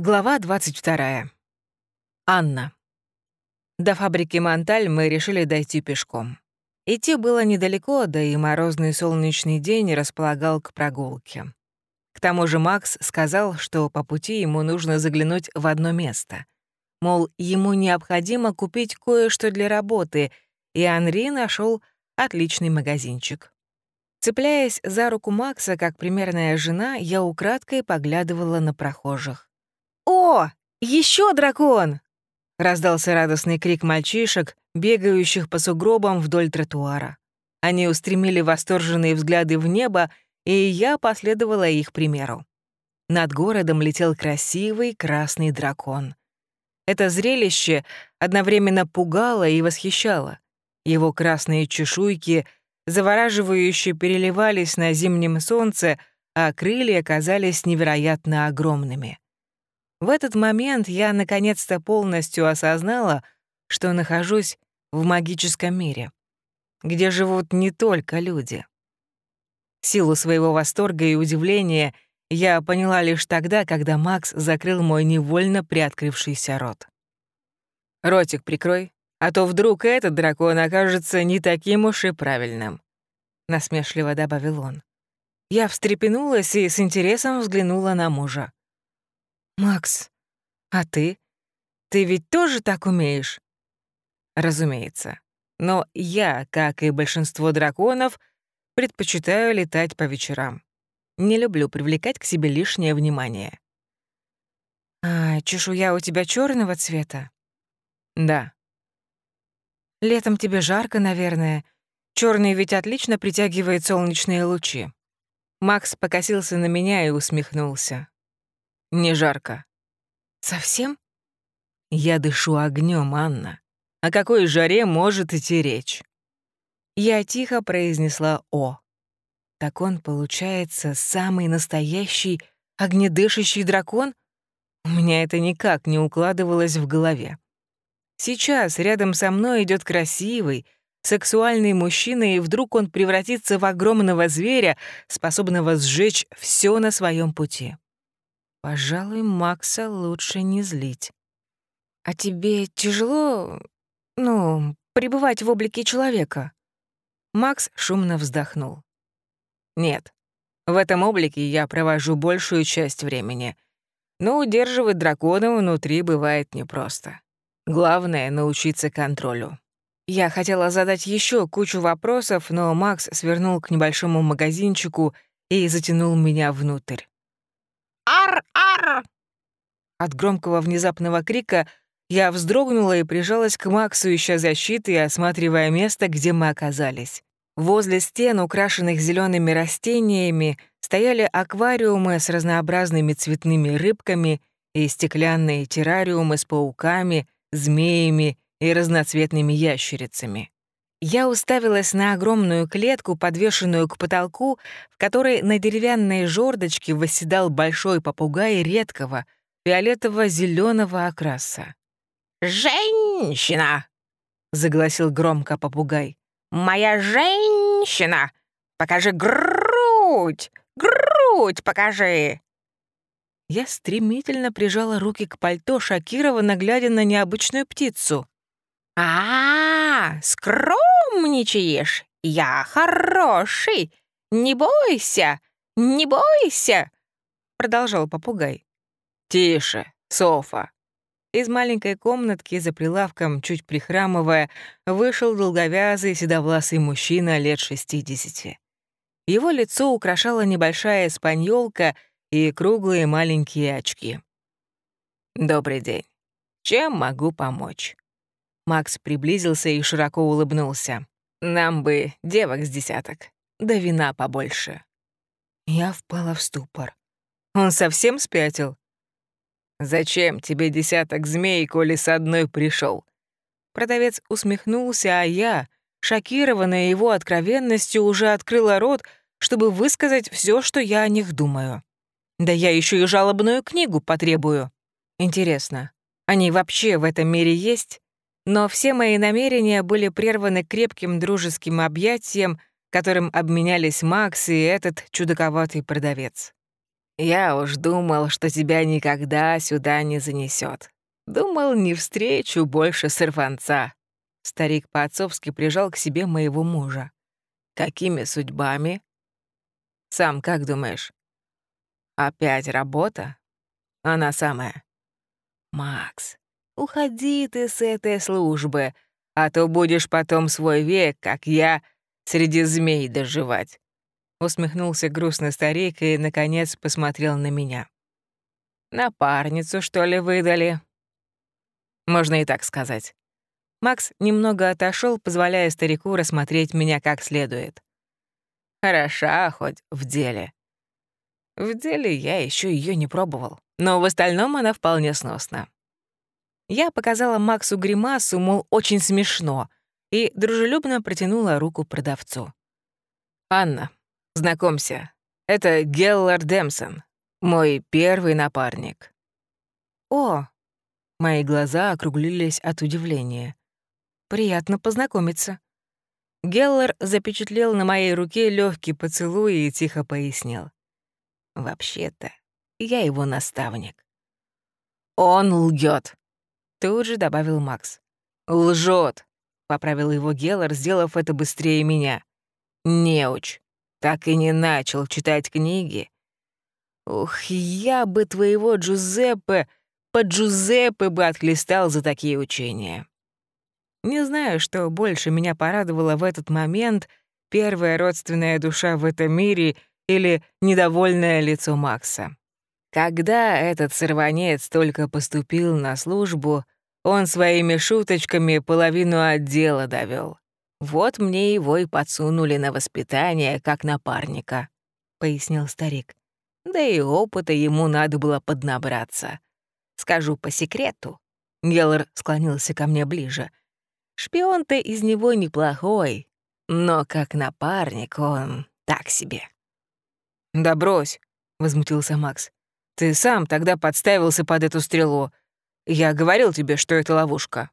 Глава 22. Анна. До фабрики «Монталь» мы решили дойти пешком. Идти было недалеко, да и морозный солнечный день располагал к прогулке. К тому же Макс сказал, что по пути ему нужно заглянуть в одно место. Мол, ему необходимо купить кое-что для работы, и Анри нашел отличный магазинчик. Цепляясь за руку Макса, как примерная жена, я украдкой поглядывала на прохожих. «О, еще дракон!» — раздался радостный крик мальчишек, бегающих по сугробам вдоль тротуара. Они устремили восторженные взгляды в небо, и я последовала их примеру. Над городом летел красивый красный дракон. Это зрелище одновременно пугало и восхищало. Его красные чешуйки завораживающе переливались на зимнем солнце, а крылья казались невероятно огромными. В этот момент я наконец-то полностью осознала, что нахожусь в магическом мире, где живут не только люди. Силу своего восторга и удивления я поняла лишь тогда, когда Макс закрыл мой невольно приоткрывшийся рот. «Ротик прикрой, а то вдруг этот дракон окажется не таким уж и правильным», — насмешливо добавил он. Я встрепенулась и с интересом взглянула на мужа. «Макс, а ты? Ты ведь тоже так умеешь?» «Разумеется. Но я, как и большинство драконов, предпочитаю летать по вечерам. Не люблю привлекать к себе лишнее внимание». «А чешуя у тебя черного цвета?» «Да». «Летом тебе жарко, наверное. Черный ведь отлично притягивает солнечные лучи». Макс покосился на меня и усмехнулся. Не жарко. Совсем? Я дышу огнем, Анна. О какой жаре может идти речь? Я тихо произнесла «О». Так он, получается, самый настоящий огнедышащий дракон? У меня это никак не укладывалось в голове. Сейчас рядом со мной идет красивый, сексуальный мужчина, и вдруг он превратится в огромного зверя, способного сжечь все на своем пути. Пожалуй, Макса лучше не злить. А тебе тяжело, ну, пребывать в облике человека? Макс шумно вздохнул. Нет, в этом облике я провожу большую часть времени. Но удерживать дракона внутри бывает непросто. Главное — научиться контролю. Я хотела задать еще кучу вопросов, но Макс свернул к небольшому магазинчику и затянул меня внутрь. Ар-ар!» От громкого внезапного крика я вздрогнула и прижалась к Максу, ища защиты и осматривая место, где мы оказались. Возле стен, украшенных зелеными растениями, стояли аквариумы с разнообразными цветными рыбками и стеклянные террариумы с пауками, змеями и разноцветными ящерицами. Я уставилась на огромную клетку, подвешенную к потолку, в которой на деревянной жердочке восседал большой попугай редкого, фиолетово зеленого окраса. «Женщина!» — загласил громко попугай. «Моя женщина! Покажи грудь! Грудь покажи!» Я стремительно прижала руки к пальто, шокированно глядя на необычную птицу. «А, скромничаешь? Я хороший. Не бойся, не бойся!» Продолжал попугай. «Тише, Софа!» Из маленькой комнатки за прилавком, чуть прихрамывая, вышел долговязый седовласый мужчина лет шестидесяти. Его лицо украшала небольшая испаньолка и круглые маленькие очки. «Добрый день. Чем могу помочь?» Макс приблизился и широко улыбнулся. «Нам бы девок с десяток, да вина побольше». Я впала в ступор. Он совсем спятил? «Зачем тебе десяток змей, коли с одной пришел? Продавец усмехнулся, а я, шокированная его откровенностью, уже открыла рот, чтобы высказать все, что я о них думаю. Да я еще и жалобную книгу потребую. Интересно, они вообще в этом мире есть? Но все мои намерения были прерваны крепким дружеским объятием, которым обменялись Макс и этот чудаковатый продавец. Я уж думал, что тебя никогда сюда не занесет. Думал, не встречу больше сорванца. Старик по-отцовски прижал к себе моего мужа. Какими судьбами? Сам как думаешь? Опять работа? Она самая. Макс, уходи ты с этой службы, а то будешь потом свой век, как я, среди змей доживать. Усмехнулся грустно старик и, наконец, посмотрел на меня. «Напарницу, что ли, выдали?» Можно и так сказать. Макс немного отошел, позволяя старику рассмотреть меня как следует. Хороша хоть в деле. В деле я еще ее не пробовал, но в остальном она вполне сносна. Я показала Максу гримасу, мол, очень смешно, и дружелюбно протянула руку продавцу. «Анна, Знакомься, это Геллар Демсон, мой первый напарник». «О!» Мои глаза округлились от удивления. «Приятно познакомиться». Геллар запечатлел на моей руке легкий поцелуй и тихо пояснил. «Вообще-то, я его наставник». «Он лгет, тут же добавил Макс. «Лжет», — поправил его Геллар, сделав это быстрее меня. «Неуч» так и не начал читать книги. Ух, я бы твоего Джузеппе, по Джузеппе бы отхлестал за такие учения. Не знаю, что больше меня порадовало в этот момент, первая родственная душа в этом мире или недовольное лицо Макса. Когда этот сорванец только поступил на службу, он своими шуточками половину отдела довел. Вот мне его и подсунули на воспитание, как напарника», — пояснил старик. «Да и опыта ему надо было поднабраться. Скажу по секрету». Геллер склонился ко мне ближе. «Шпион-то из него неплохой, но как напарник он так себе». «Да брось», — возмутился Макс. «Ты сам тогда подставился под эту стрелу. Я говорил тебе, что это ловушка».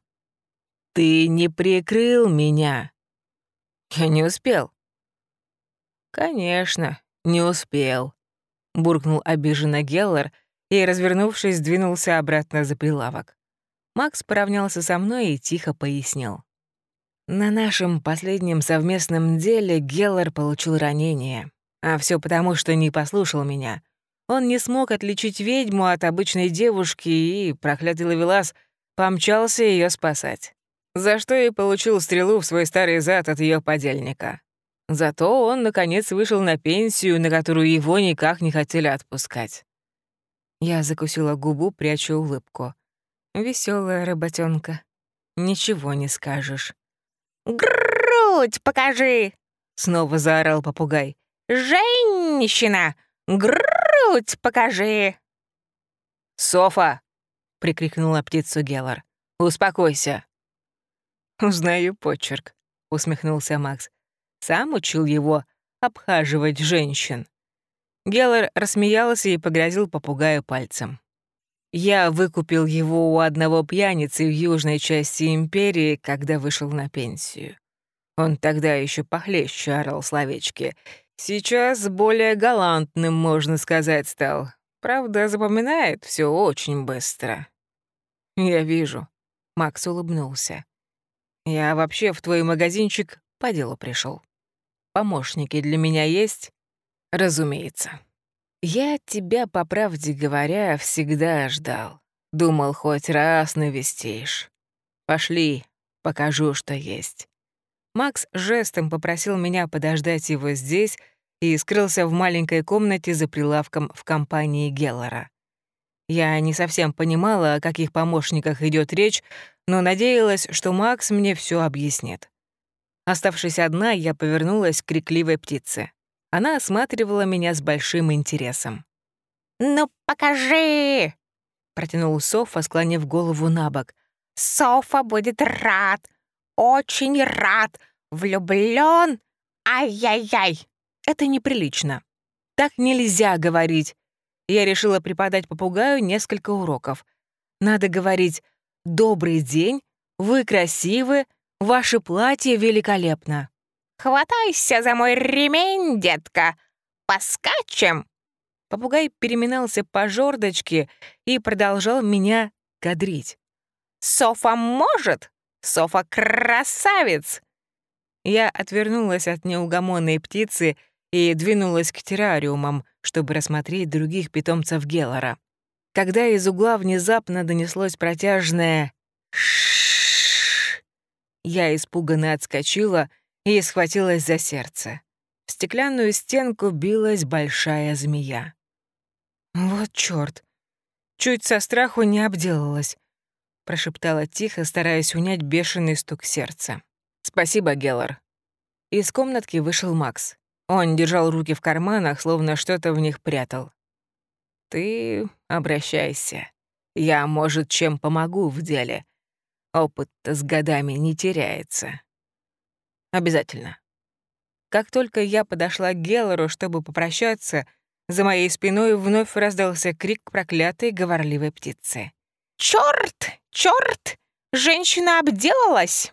«Ты не прикрыл меня», я не успел. Конечно, не успел, буркнул обиженно Геллер и, развернувшись, двинулся обратно за прилавок. Макс поравнялся со мной и тихо пояснил. На нашем последнем совместном деле Геллер получил ранение. А все потому, что не послушал меня. Он не смог отличить ведьму от обычной девушки и, проклятый ловелас, помчался ее спасать за что и получил стрелу в свой старый зад от ее подельника. Зато он, наконец, вышел на пенсию, на которую его никак не хотели отпускать. Я закусила губу, пряча улыбку. Веселая работенка. Ничего не скажешь. «Грудь покажи!» — снова заорал попугай. «Женщина! Грудь покажи!» «Софа!» — прикрикнула птицу Геллар. «Успокойся!» «Узнаю почерк», — усмехнулся Макс. «Сам учил его обхаживать женщин». Геллер рассмеялся и погрозил попугаю пальцем. «Я выкупил его у одного пьяницы в южной части империи, когда вышел на пенсию. Он тогда еще похлеще орал словечки. Сейчас более галантным, можно сказать, стал. Правда, запоминает все очень быстро». «Я вижу», — Макс улыбнулся. Я вообще в твой магазинчик по делу пришел. Помощники для меня есть? Разумеется. Я тебя, по правде говоря, всегда ждал. Думал, хоть раз навестишь. Пошли, покажу, что есть. Макс жестом попросил меня подождать его здесь и скрылся в маленькой комнате за прилавком в компании Геллера. Я не совсем понимала, о каких помощниках идет речь, но надеялась, что Макс мне все объяснит. Оставшись одна, я повернулась к крикливой птице. Она осматривала меня с большим интересом. «Ну, покажи!» — протянул Софа, склонив голову на бок. «Софа будет рад, очень рад, влюблён. Ай-яй-яй!» Это неприлично. Так нельзя говорить. Я решила преподать попугаю несколько уроков. Надо говорить «Добрый день, вы красивы, ваше платье великолепно». «Хватайся за мой ремень, детка, поскачем!» Попугай переминался по жердочке и продолжал меня кадрить. «Софа может! Софа красавец!» Я отвернулась от неугомонной птицы и двинулась к террариумам, чтобы рассмотреть других питомцев Геллора. Когда из угла внезапно донеслось протяжное «Ш-ш-ш», я испуганно отскочила и схватилась за сердце. В стеклянную стенку билась большая змея. «Вот чёрт! Чуть со страху не обделалась», — прошептала тихо, стараясь унять бешеный стук сердца. «Спасибо, Геллар». Из комнатки вышел Макс. Он держал руки в карманах, словно что-то в них прятал. «Ты обращайся. Я, может, чем помогу в деле. Опыт-то с годами не теряется». «Обязательно». Как только я подошла к Геллору, чтобы попрощаться, за моей спиной вновь раздался крик проклятой говорливой птицы. «Чёрт! Чёрт! Женщина обделалась!»